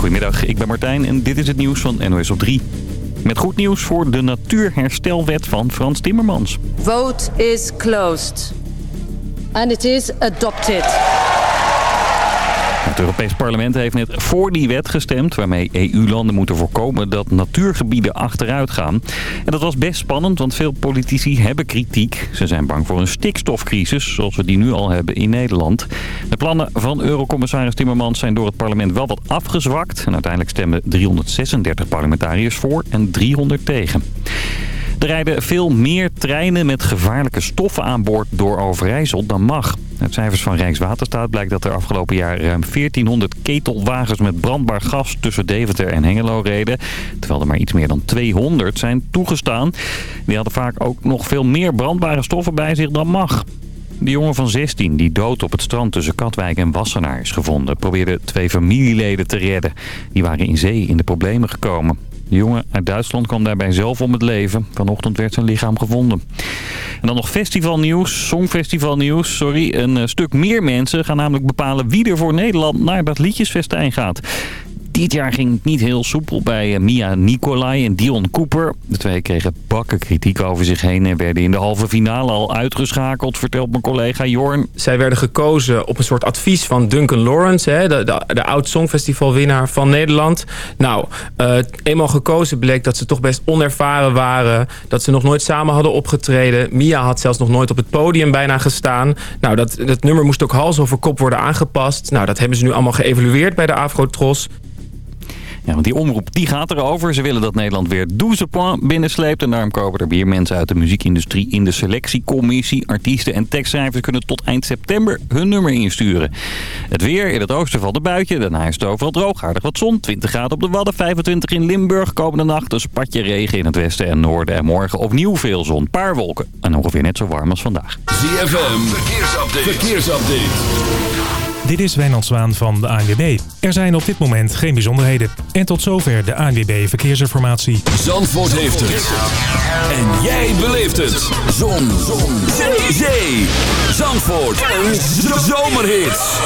Goedemiddag, ik ben Martijn en dit is het nieuws van NOS op 3. Met goed nieuws voor de natuurherstelwet van Frans Timmermans. Vote is closed. And it is adopted. Het Europees Parlement heeft net voor die wet gestemd... waarmee EU-landen moeten voorkomen dat natuurgebieden achteruit gaan. En dat was best spannend, want veel politici hebben kritiek. Ze zijn bang voor een stikstofcrisis, zoals we die nu al hebben in Nederland. De plannen van Eurocommissaris Timmermans zijn door het parlement wel wat afgezwakt. En uiteindelijk stemmen 336 parlementariërs voor en 300 tegen. Er rijden veel meer treinen met gevaarlijke stoffen aan boord door Overijssel dan mag. Uit cijfers van Rijkswaterstaat blijkt dat er afgelopen jaar ruim 1400 ketelwagens met brandbaar gas tussen Deventer en Hengelo reden. Terwijl er maar iets meer dan 200 zijn toegestaan. Die hadden vaak ook nog veel meer brandbare stoffen bij zich dan mag. De jongen van 16 die dood op het strand tussen Katwijk en Wassenaar is gevonden... probeerde twee familieleden te redden. Die waren in zee in de problemen gekomen. De jongen uit Duitsland kwam daarbij zelf om het leven. Vanochtend werd zijn lichaam gevonden. En dan nog festivalnieuws, songfestivalnieuws. Sorry, een eh, stuk meer mensen gaan namelijk bepalen wie er voor Nederland naar dat liedjesfestijn gaat. Dit jaar ging het niet heel soepel bij eh, Mia Nicolai en Dion Cooper. De twee kregen bakken kritiek over zich heen en werden in de halve finale al uitgeschakeld, vertelt mijn collega Jorn. Zij werden gekozen op een soort advies van Duncan Lawrence, hè, de, de, de oud Songfestivalwinnaar van Nederland. Nou, uh, eenmaal gekozen bleek dat ze toch best onervaren waren, dat ze nog nooit samen hadden opgetreden. Mia had zelfs nog nooit op het podium bijna gestaan. Nou, dat, dat nummer moest ook hals over kop worden aangepast. Nou, dat hebben ze nu allemaal geëvalueerd bij de Afrotros. Ja, want die omroep die gaat erover. Ze willen dat Nederland weer 12 points binnensleept. En daarom komen er weer mensen uit de muziekindustrie in de selectiecommissie. Artiesten en tekstschrijvers kunnen tot eind september hun nummer insturen. Het weer, in het oosten valt een buitje. Daarna is het overal droog, aardig wat zon. 20 graden op de Wadden, 25 in Limburg. Komende nacht een spatje regen in het westen en noorden. En morgen opnieuw veel zon, paar wolken. En ongeveer net zo warm als vandaag. ZFM, verkeersupdate. verkeersupdate. Dit is Wijnand Zwaan van de ANWB. Er zijn op dit moment geen bijzonderheden. En tot zover de ANWB Verkeersinformatie. Zandvoort heeft het. En jij beleeft het. Zon. Zon. Zee. Zee. Zandvoort. Een zomerhit.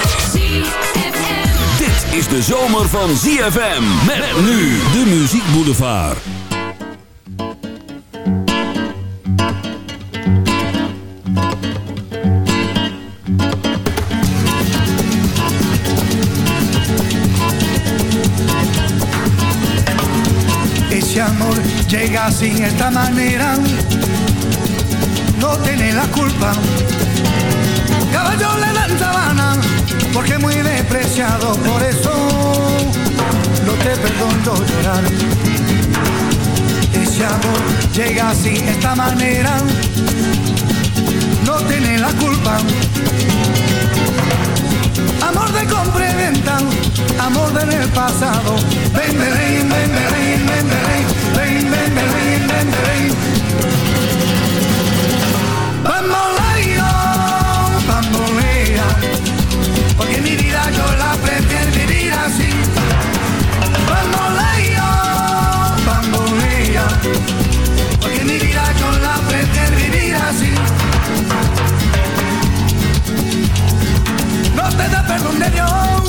Dit is de zomer van ZFM. Met nu de Muziek Boulevard. Amor llega sin esta manera, no tiene la culpa. Caballo le dan sabana, porque muy despreciado, por eso no te perdono llorar. Ese amor llega sin esta manera, no tiene la culpa. Amor de compra y venta, amor del pasado. Ven, ven, ven, ven, Bamboleo, bambolea, porque mi vida la vivir así. no te da perdón de Dios.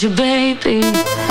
Your you, baby.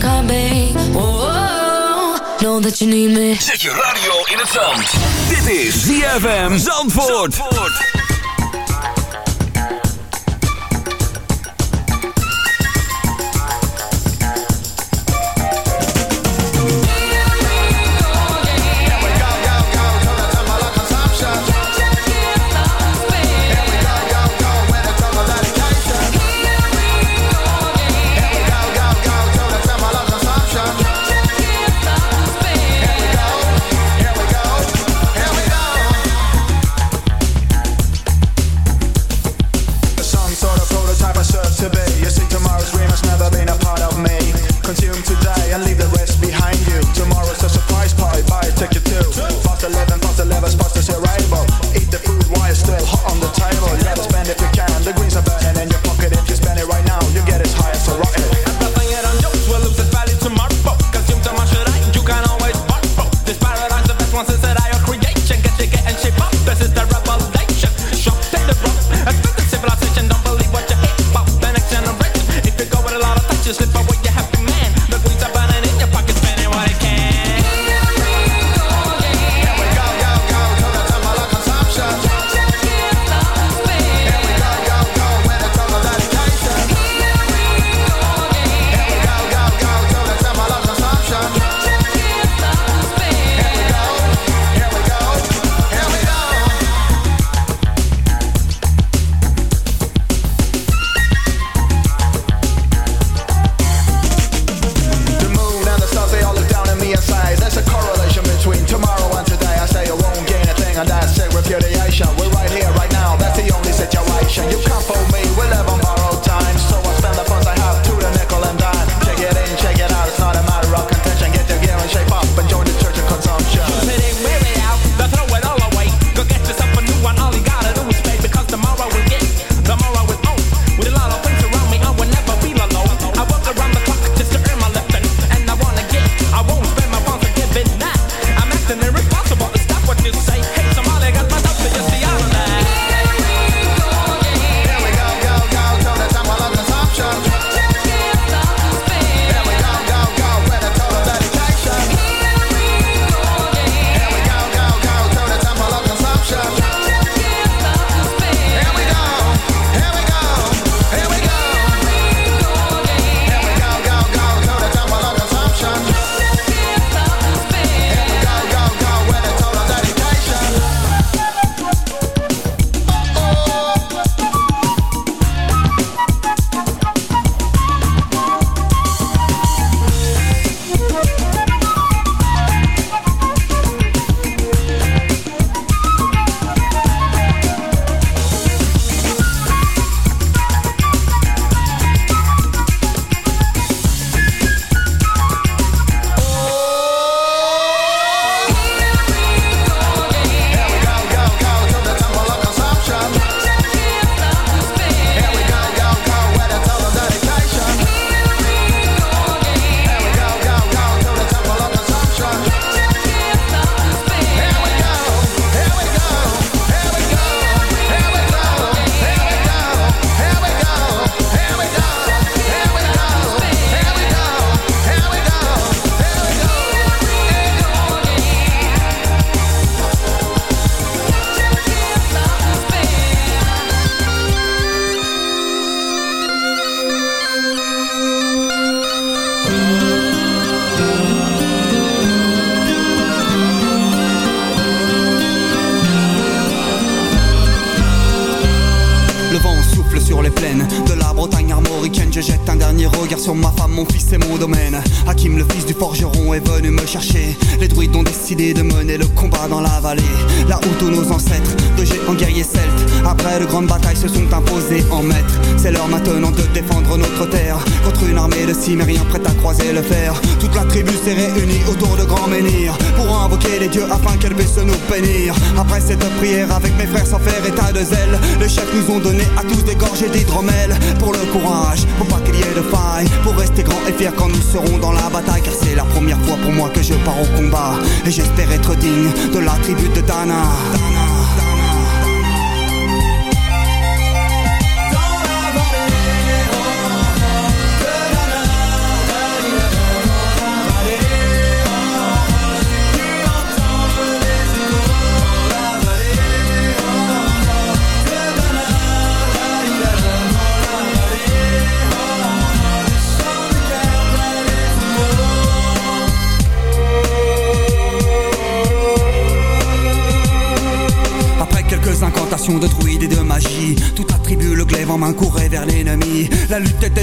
Come me. Oh, oh, oh, know that you need me. Zet je radio in het zand. Dit is ZFM Zandvoort. Zandvoort.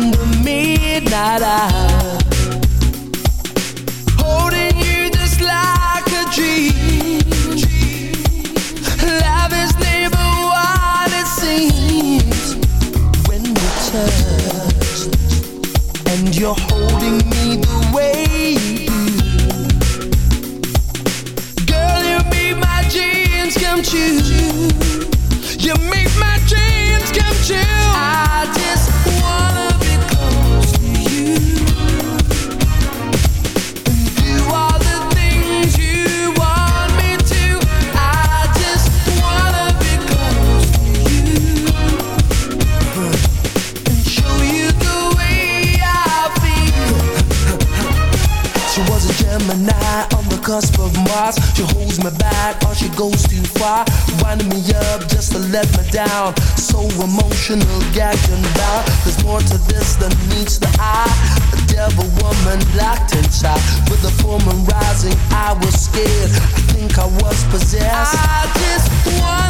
in the midnight hour cusp of Mars. She holds me back or she goes too far. Winding me up just to let me down. So emotional, gagged and bound. There's more to this than meets the eye. A devil woman locked inside. With the full moon rising, I was scared. I think I was possessed. I just wanna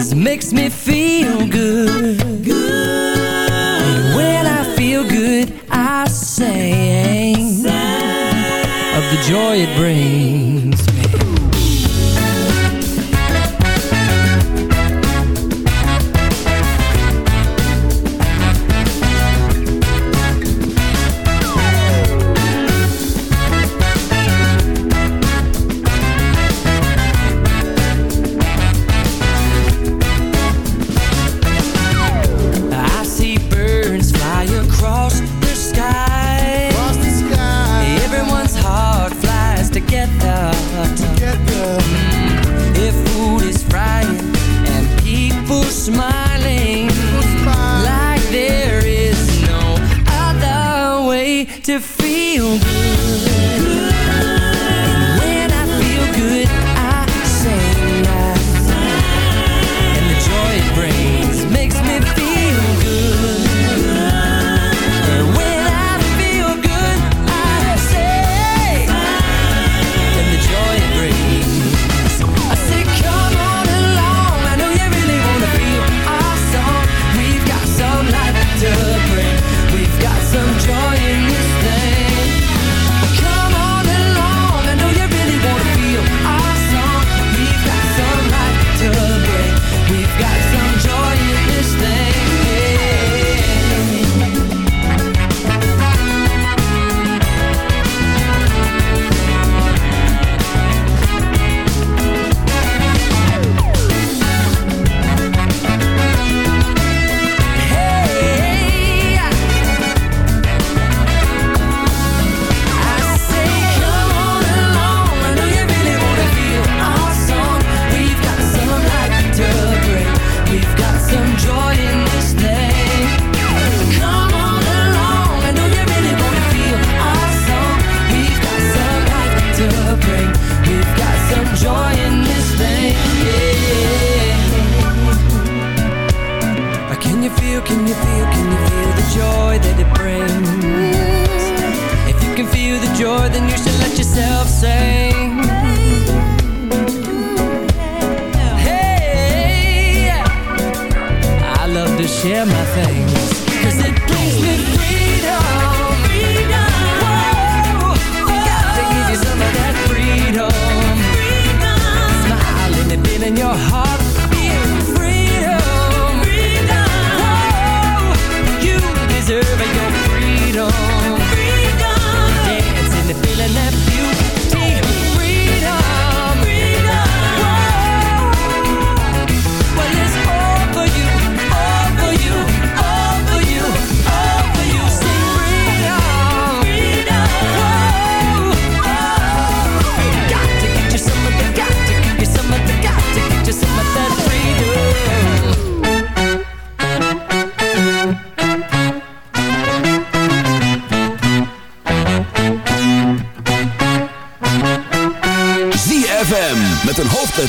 makes me feel good. Good. When I feel good, I sing, of the joy it brings.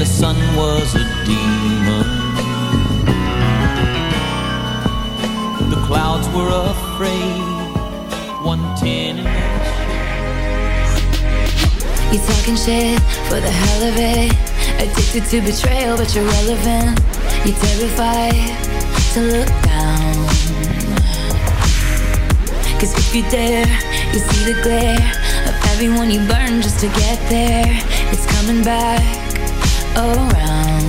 the sun was a demon. The clouds were afraid, one ten You talking shit for the hell of it. Addicted to betrayal, but you're relevant. You're terrified to look down. Cause if you dare, you see the glare of everyone you burn just to get there. It's coming back around.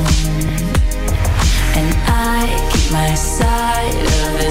And I keep my side of the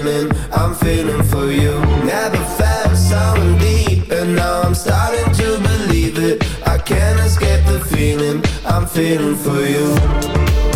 feeling, I'm feeling for you. Never felt someone deep, and now I'm starting to believe it. I can't escape the feeling, I'm feeling for you.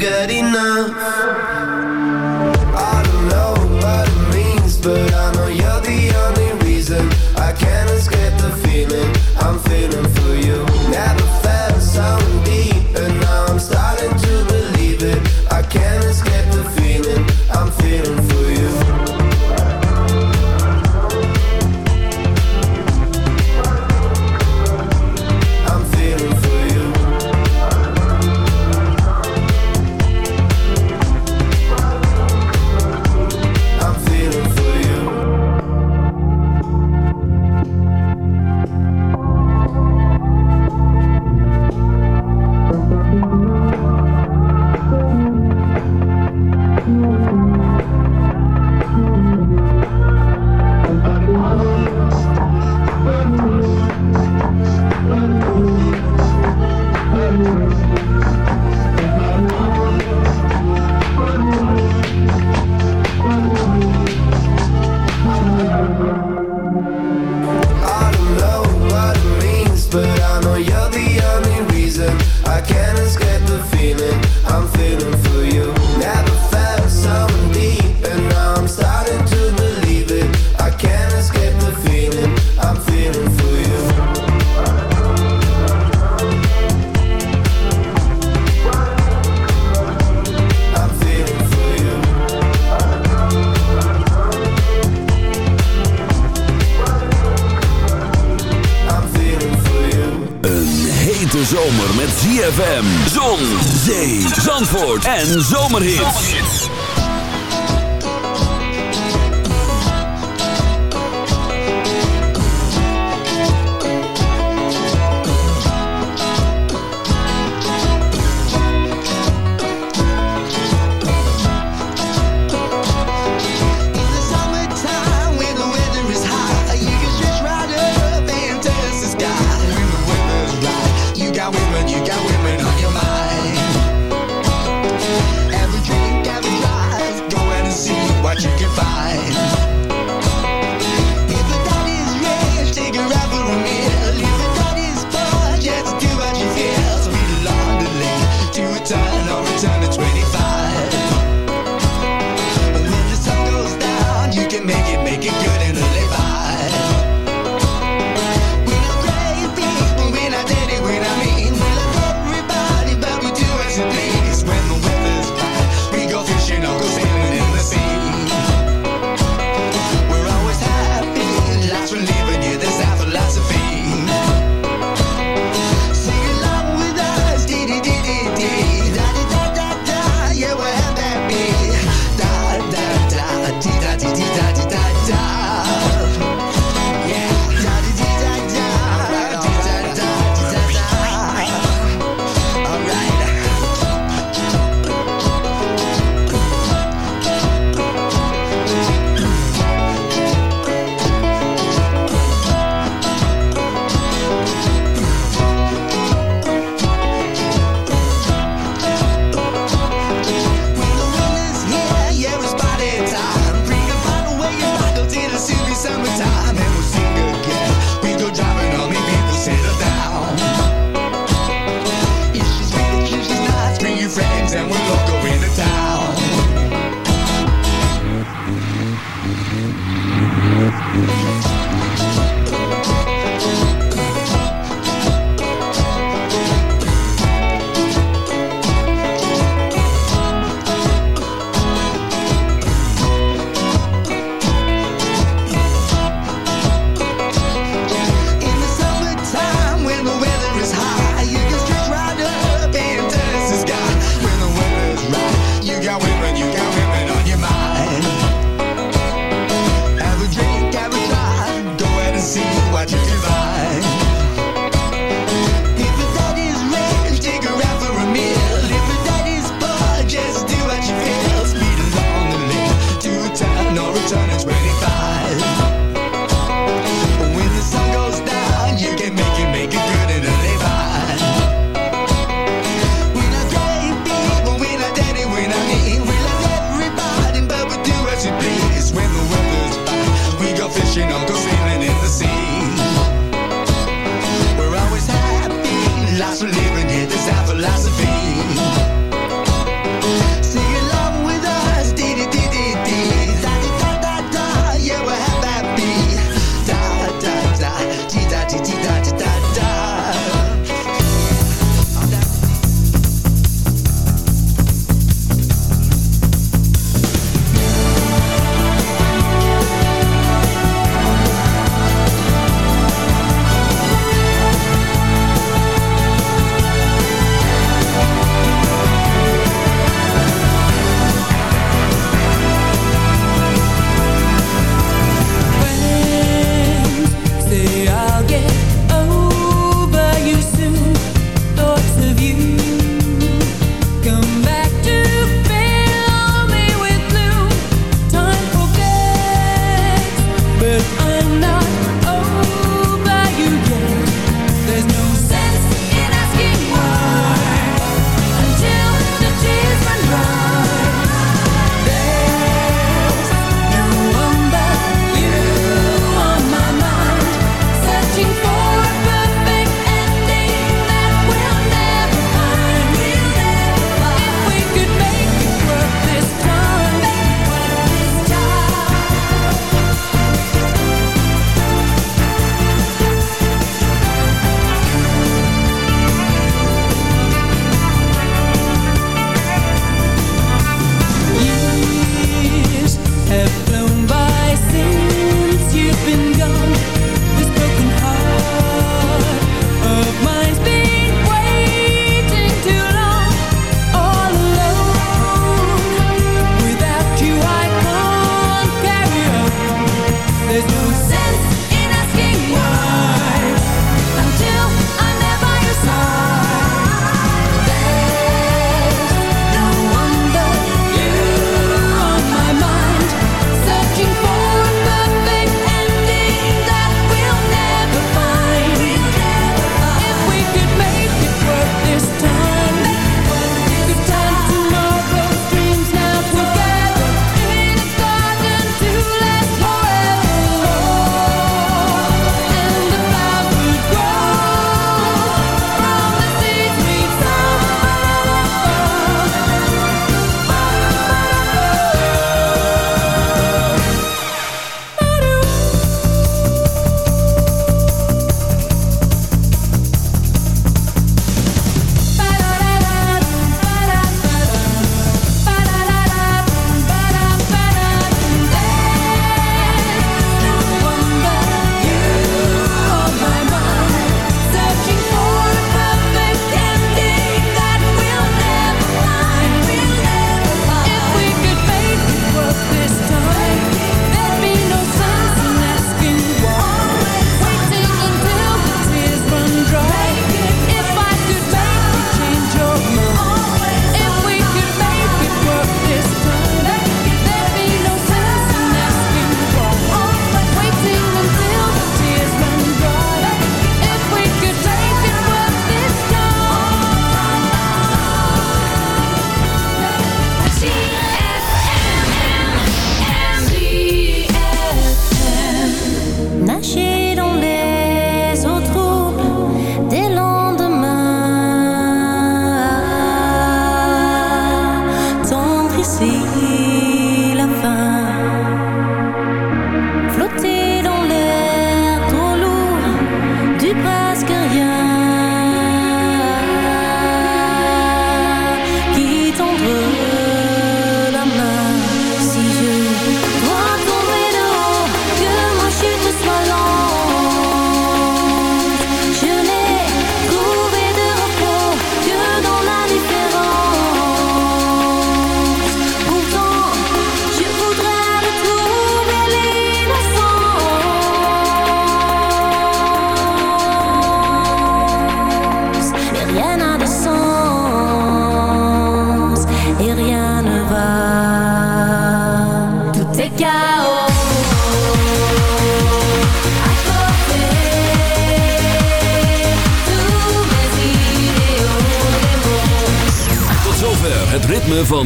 En